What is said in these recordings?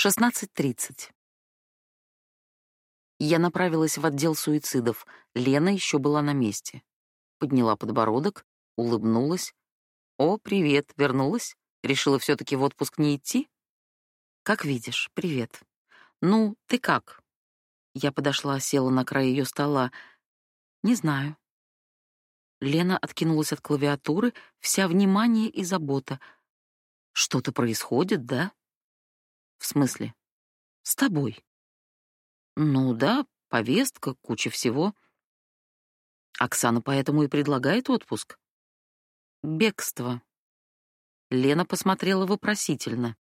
16.30. Я направилась в отдел суицидов. Лена еще была на месте. Подняла подбородок, улыбнулась. «О, привет, вернулась? Решила все таки в отпуск не идти?» «Как видишь, привет. Ну, ты как?» Я подошла, села на край ее стола. «Не знаю». Лена откинулась от клавиатуры, вся внимание и забота. «Что-то происходит, да?» В смысле? С тобой. Ну да, повестка, куча всего. Оксана поэтому и предлагает отпуск. Бегство. Лена посмотрела вопросительно.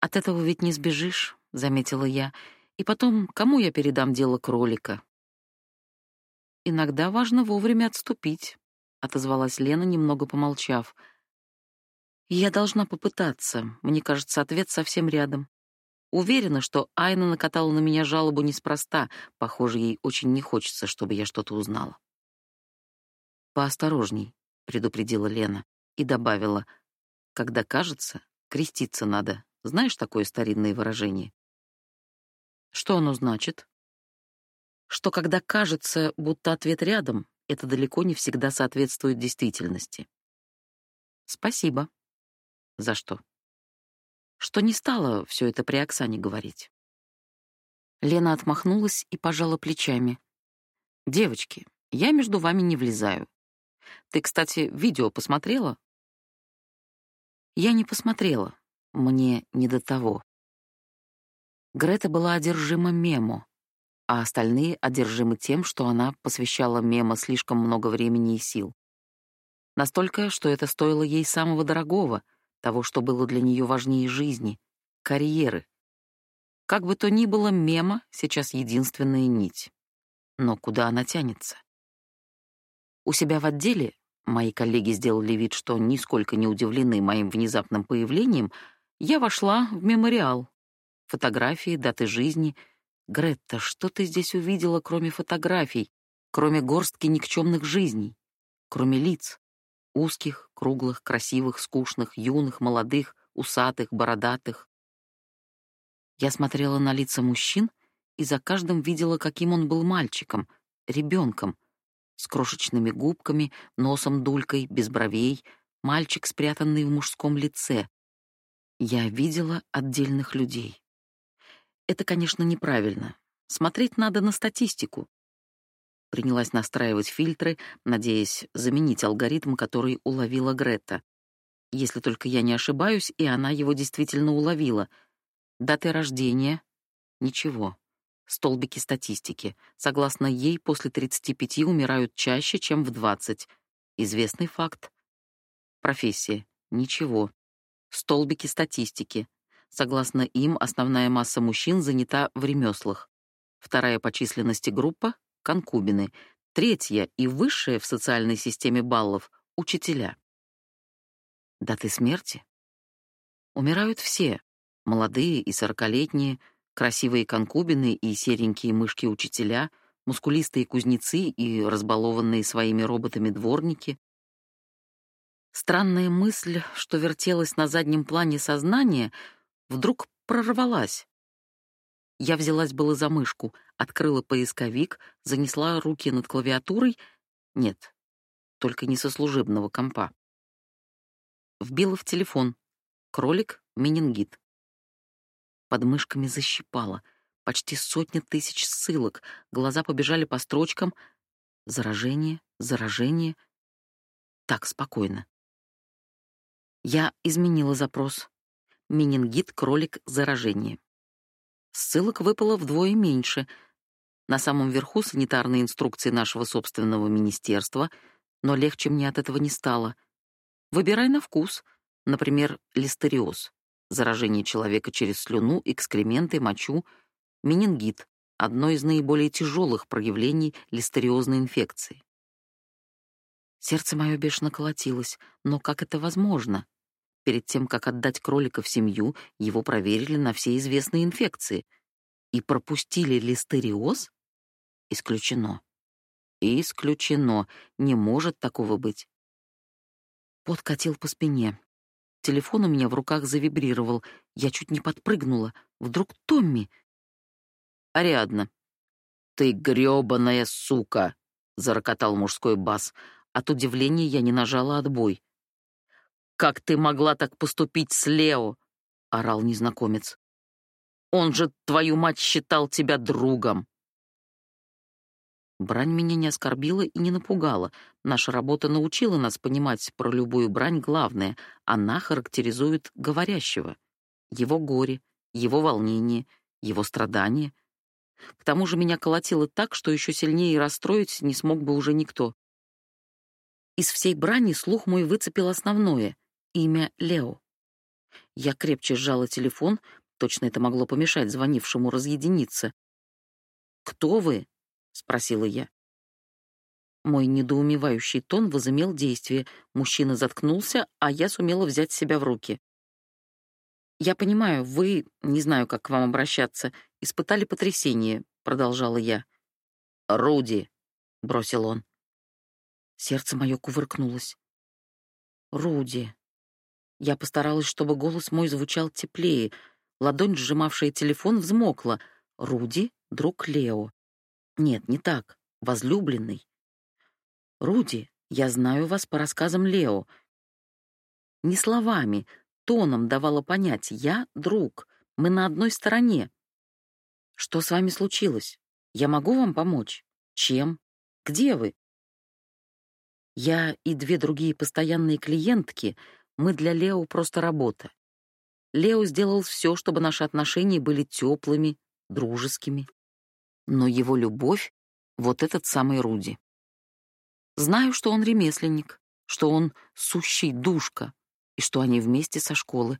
От этого ведь не сбежишь, заметила я. И потом, кому я передам дело кролика? Иногда важно вовремя отступить, отозвалась Лена, немного помолчав. Я должна попытаться. Мне кажется, ответ совсем рядом. Уверена, что Айна накатала на меня жалобу неспроста. Похоже, ей очень не хочется, чтобы я что-то узнала. «Поосторожней», — предупредила Лена и добавила, «когда кажется, креститься надо. Знаешь такое старинное выражение?» «Что оно значит?» «Что когда кажется, будто ответ рядом, это далеко не всегда соответствует действительности». «Спасибо», за что? Что не стала все это при Оксане говорить. Лена отмахнулась и пожала плечами. «Девочки, я между вами не влезаю. Ты, кстати, видео посмотрела?» Я не посмотрела. Мне не до того. Грета была одержима мемо, а остальные одержимы тем, что она посвящала мемо слишком много времени и сил. Настолько, что это стоило ей самого дорогого — того, что было для нее важнее жизни, карьеры. Как бы то ни было, мема сейчас единственная нить. Но куда она тянется? У себя в отделе мои коллеги сделали вид, что нисколько не удивлены моим внезапным появлением, я вошла в мемориал. Фотографии, даты жизни. Гретта, что ты здесь увидела, кроме фотографий, кроме горстки никчемных жизней, кроме лиц? Узких, круглых, красивых, скучных, юных, молодых, усатых, бородатых. Я смотрела на лица мужчин и за каждым видела, каким он был мальчиком, ребенком, с крошечными губками, носом дулькой, без бровей, мальчик, спрятанный в мужском лице. Я видела отдельных людей. Это, конечно, неправильно. Смотреть надо на статистику, принялась настраивать фильтры, надеясь заменить алгоритм, который уловила Гретта. Если только я не ошибаюсь, и она его действительно уловила. Даты рождения — ничего. Столбики статистики. Согласно ей, после 35 умирают чаще, чем в 20. Известный факт. Профессия — ничего. Столбики статистики. Согласно им, основная масса мужчин занята в ремеслах. Вторая по численности группа конкубины, третья и высшая в социальной системе баллов — учителя. Даты смерти? Умирают все, молодые и сорокалетние, красивые конкубины и серенькие мышки-учителя, мускулистые кузнецы и разбалованные своими роботами дворники. Странная мысль, что вертелась на заднем плане сознания, вдруг прорвалась. Я взялась было за мышку, открыла поисковик, занесла руки над клавиатурой. Нет, только не со служебного компа. Вбила в телефон. Кролик, менингит. Под мышками защипала. Почти сотня тысяч ссылок. Глаза побежали по строчкам. Заражение, заражение. Так, спокойно. Я изменила запрос. Менингит, кролик, заражение. Ссылок выпало вдвое меньше. На самом верху санитарные инструкции нашего собственного министерства, но легче мне от этого не стало. Выбирай на вкус. Например, листериоз — заражение человека через слюну, экскременты, мочу, менингит — одно из наиболее тяжелых проявлений листериозной инфекции. Сердце мое бешено колотилось, но как это возможно? Перед тем, как отдать кролика в семью, его проверили на все известные инфекции. И пропустили листериоз? Исключено. Исключено. Не может такого быть. Пот катил по спине. Телефон у меня в руках завибрировал. Я чуть не подпрыгнула. Вдруг Томми. «Ариадна, ты грёбаная сука!» — зарокотал мужской бас. От удивления я не нажала отбой. «Как ты могла так поступить с Лео?» — орал незнакомец. «Он же, твою мать, считал тебя другом!» Брань меня не оскорбила и не напугала. Наша работа научила нас понимать про любую брань главное. Она характеризует говорящего. Его горе, его волнение, его страдания. К тому же меня колотило так, что еще сильнее расстроить не смог бы уже никто. Из всей брани слух мой выцепил основное — имя Лео. Я крепче сжала телефон, точно это могло помешать звонившему разъединиться. «Кто вы?» — спросила я. Мой недоумевающий тон возымел действие. Мужчина заткнулся, а я сумела взять себя в руки. «Я понимаю, вы, не знаю, как к вам обращаться, испытали потрясение», — продолжала я. «Руди», — бросил он. Сердце мое кувыркнулось. «Руди». Я постаралась, чтобы голос мой звучал теплее. Ладонь, сжимавшая телефон, взмокла. «Руди — друг Лео». Нет, не так. Возлюбленный. Руди, я знаю вас по рассказам Лео. Не словами, тоном давала понять, я друг, мы на одной стороне. Что с вами случилось? Я могу вам помочь? Чем? Где вы? Я и две другие постоянные клиентки, мы для Лео просто работа. Лео сделал все, чтобы наши отношения были теплыми, дружескими но его любовь — вот этот самый Руди. Знаю, что он ремесленник, что он сущий душка, и что они вместе со школы,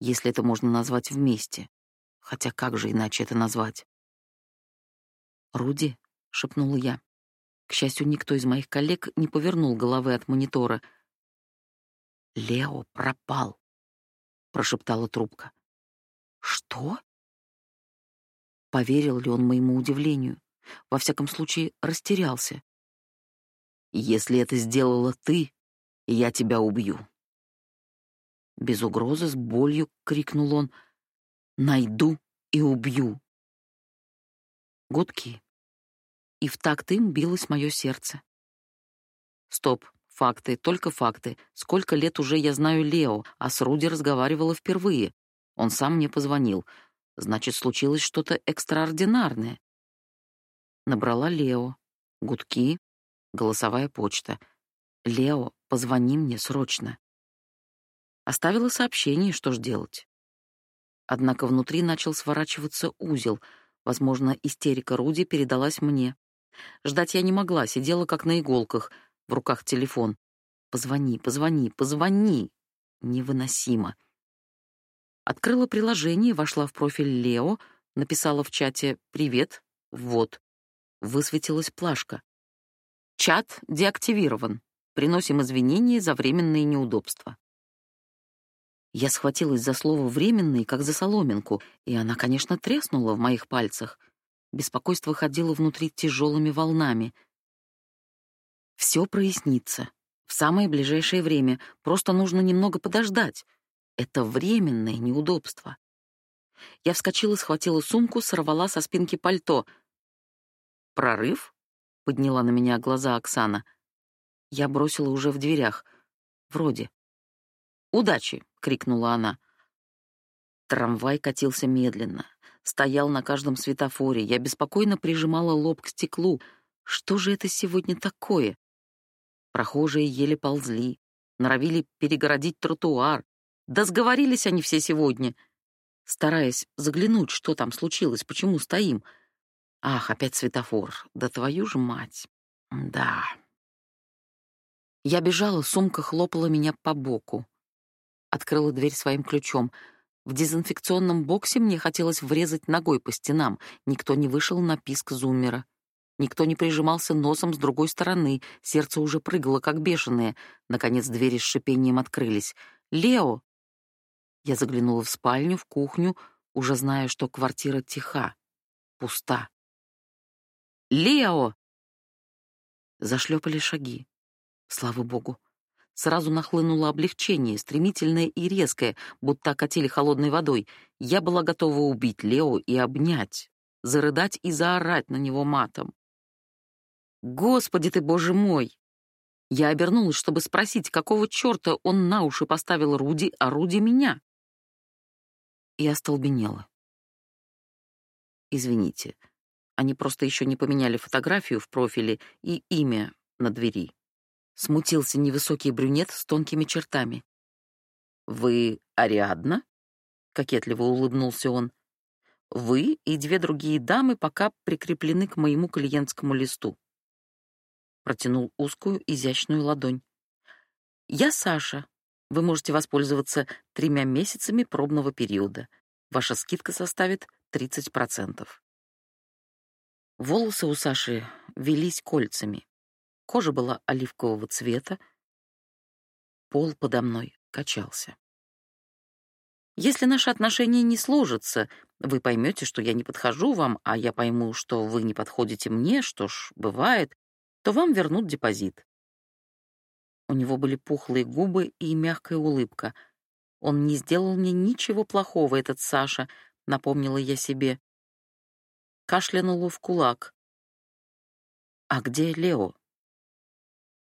если это можно назвать вместе. Хотя как же иначе это назвать? «Руди», — шепнула я. К счастью, никто из моих коллег не повернул головы от монитора. «Лео пропал», — прошептала трубка. «Что?» Поверил ли он моему удивлению? Во всяком случае, растерялся. «Если это сделала ты, я тебя убью». Без угрозы, с болью крикнул он. «Найду и убью». Гудки. И в такт им билось мое сердце. Стоп, факты, только факты. Сколько лет уже я знаю Лео, а с Руди разговаривала впервые. Он сам мне позвонил. Значит, случилось что-то экстраординарное. Набрала Лео. Гудки. Голосовая почта. «Лео, позвони мне срочно». Оставила сообщение, что ж делать. Однако внутри начал сворачиваться узел. Возможно, истерика Руди передалась мне. Ждать я не могла, сидела как на иголках, в руках телефон. «Позвони, позвони, позвони!» Невыносимо. Открыла приложение, вошла в профиль Лео, написала в чате «Привет», вот. Высветилась плашка. Чат деактивирован. Приносим извинения за временные неудобства. Я схватилась за слово «временный», как за соломинку, и она, конечно, треснула в моих пальцах. Беспокойство ходило внутри тяжелыми волнами. Все прояснится. В самое ближайшее время. Просто нужно немного подождать. Это временное неудобство. Я вскочила, схватила сумку, сорвала со спинки пальто. «Прорыв?» — подняла на меня глаза Оксана. Я бросила уже в дверях. Вроде. «Удачи!» — крикнула она. Трамвай катился медленно. Стоял на каждом светофоре. Я беспокойно прижимала лоб к стеклу. Что же это сегодня такое? Прохожие еле ползли, норовили перегородить тротуар, да сговорились они все сегодня. Стараясь заглянуть, что там случилось, почему стоим. Ах, опять светофор. Да твою же мать. Да. Я бежала, сумка хлопала меня по боку. Открыла дверь своим ключом. В дезинфекционном боксе мне хотелось врезать ногой по стенам. Никто не вышел на писк зуммера. Никто не прижимался носом с другой стороны. Сердце уже прыгало, как бешеное. Наконец двери с шипением открылись. «Лео!» Я заглянула в спальню, в кухню, уже зная, что квартира тиха, пуста. «Лео!» Зашлепали шаги. Слава богу. сразу нахлынуло облегчение, стремительное и резкое, будто окатили холодной водой. Я была готова убить Лео и обнять, зарыдать и заорать на него матом. «Господи ты, боже мой!» Я обернулась, чтобы спросить, какого черта он на уши поставил Руди, а Руди меня. И остолбенела. Извините, они просто еще не поменяли фотографию в профиле и имя на двери. Смутился невысокий брюнет с тонкими чертами. «Вы Ариадна?» — кокетливо улыбнулся он. «Вы и две другие дамы пока прикреплены к моему клиентскому листу протянул узкую, изящную ладонь. «Я Саша. Вы можете воспользоваться тремя месяцами пробного периода. Ваша скидка составит 30%. Волосы у Саши велись кольцами. Кожа была оливкового цвета. Пол подо мной качался. Если наши отношения не сложатся, вы поймете, что я не подхожу вам, а я пойму, что вы не подходите мне, что ж, бывает, то вам вернут депозит. У него были пухлые губы и мягкая улыбка. Он не сделал мне ничего плохого, этот Саша, напомнила я себе. Кашлянула в кулак. А где Лео?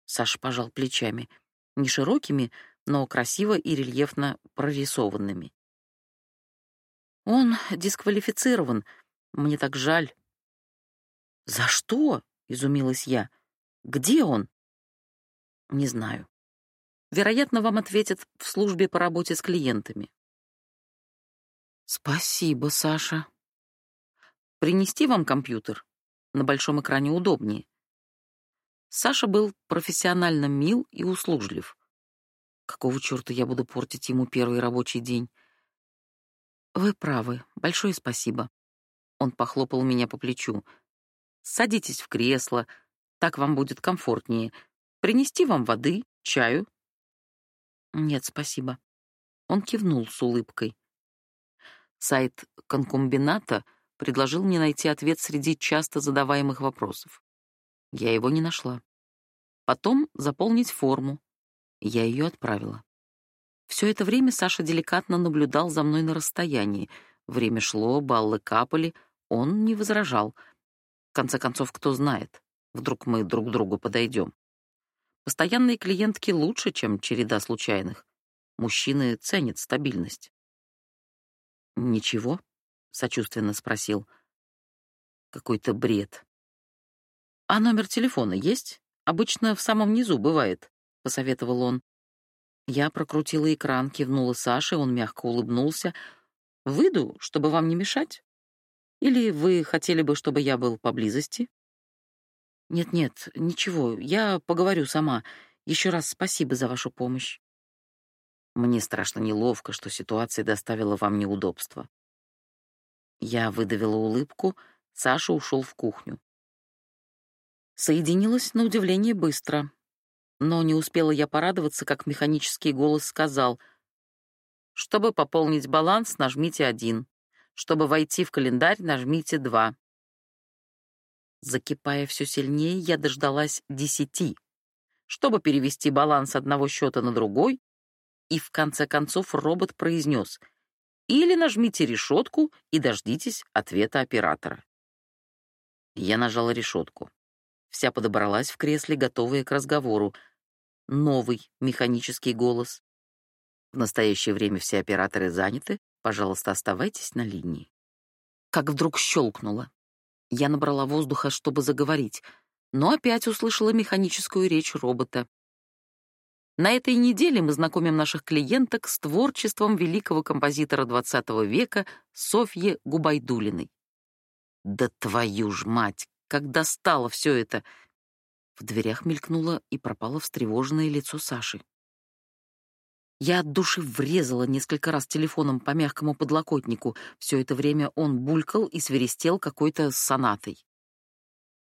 Саша пожал плечами, не широкими, но красиво и рельефно прорисованными. Он дисквалифицирован. Мне так жаль. За что? изумилась я. Где он? Не знаю. Вероятно, вам ответят в службе по работе с клиентами. Спасибо, Саша. Принести вам компьютер? На большом экране удобнее. Саша был профессионально мил и услужлив. Какого черта я буду портить ему первый рабочий день? Вы правы. Большое спасибо. Он похлопал меня по плечу. Садитесь в кресло, так вам будет комфортнее. Принести вам воды, чаю?» «Нет, спасибо». Он кивнул с улыбкой. Сайт конкомбината предложил мне найти ответ среди часто задаваемых вопросов. Я его не нашла. Потом заполнить форму. Я ее отправила. Все это время Саша деликатно наблюдал за мной на расстоянии. Время шло, баллы капали, он не возражал. В конце концов, кто знает, Вдруг мы друг к другу подойдем. Постоянные клиентки лучше, чем череда случайных. Мужчины ценят стабильность. «Ничего?» — сочувственно спросил. «Какой-то бред». «А номер телефона есть? Обычно в самом низу бывает», — посоветовал он. Я прокрутила экран, кивнула Саше, он мягко улыбнулся. «Выйду, чтобы вам не мешать? Или вы хотели бы, чтобы я был поблизости?» Нет-нет, ничего, я поговорю сама. Еще раз спасибо за вашу помощь. Мне страшно неловко, что ситуация доставила вам неудобства. Я выдавила улыбку, Саша ушел в кухню. Соединилась на удивление быстро. Но не успела я порадоваться, как механический голос сказал: "Чтобы пополнить баланс, нажмите один. Чтобы войти в календарь, нажмите два. Закипая все сильнее, я дождалась десяти, чтобы перевести баланс одного счета на другой, и в конце концов робот произнес «Или нажмите решетку и дождитесь ответа оператора». Я нажала решетку. Вся подобралась в кресле, готовая к разговору. Новый механический голос. В настоящее время все операторы заняты. Пожалуйста, оставайтесь на линии. Как вдруг щелкнуло. Я набрала воздуха, чтобы заговорить, но опять услышала механическую речь робота. На этой неделе мы знакомим наших клиенток с творчеством великого композитора XX века Софьи Губайдулиной. Да твою ж мать, как достало все это! В дверях мелькнуло и пропало встревоженное лицо Саши. Я от души врезала несколько раз телефоном по мягкому подлокотнику. Все это время он булькал и свиристел какой-то сонатой.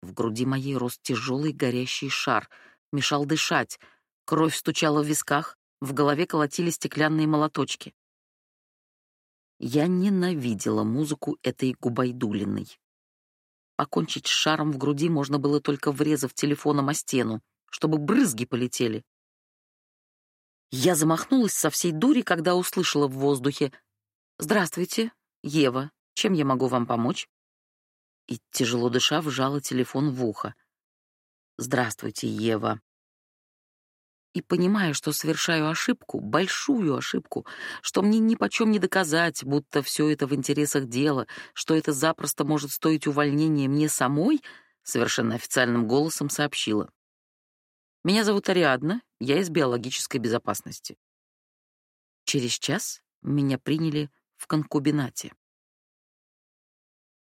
В груди моей рос тяжелый горящий шар, мешал дышать. Кровь стучала в висках, в голове колотили стеклянные молоточки. Я ненавидела музыку этой Губайдулиной. Покончить с шаром в груди можно было только врезав телефоном о стену, чтобы брызги полетели. Я замахнулась со всей дури, когда услышала в воздухе «Здравствуйте, Ева, чем я могу вам помочь?» И, тяжело дыша, вжала телефон в ухо. «Здравствуйте, Ева». И понимая, что совершаю ошибку, большую ошибку, что мне ни почем не доказать, будто все это в интересах дела, что это запросто может стоить увольнения мне самой, совершенно официальным голосом сообщила. «Меня зовут Ариадна, я из биологической безопасности». Через час меня приняли в конкубинате.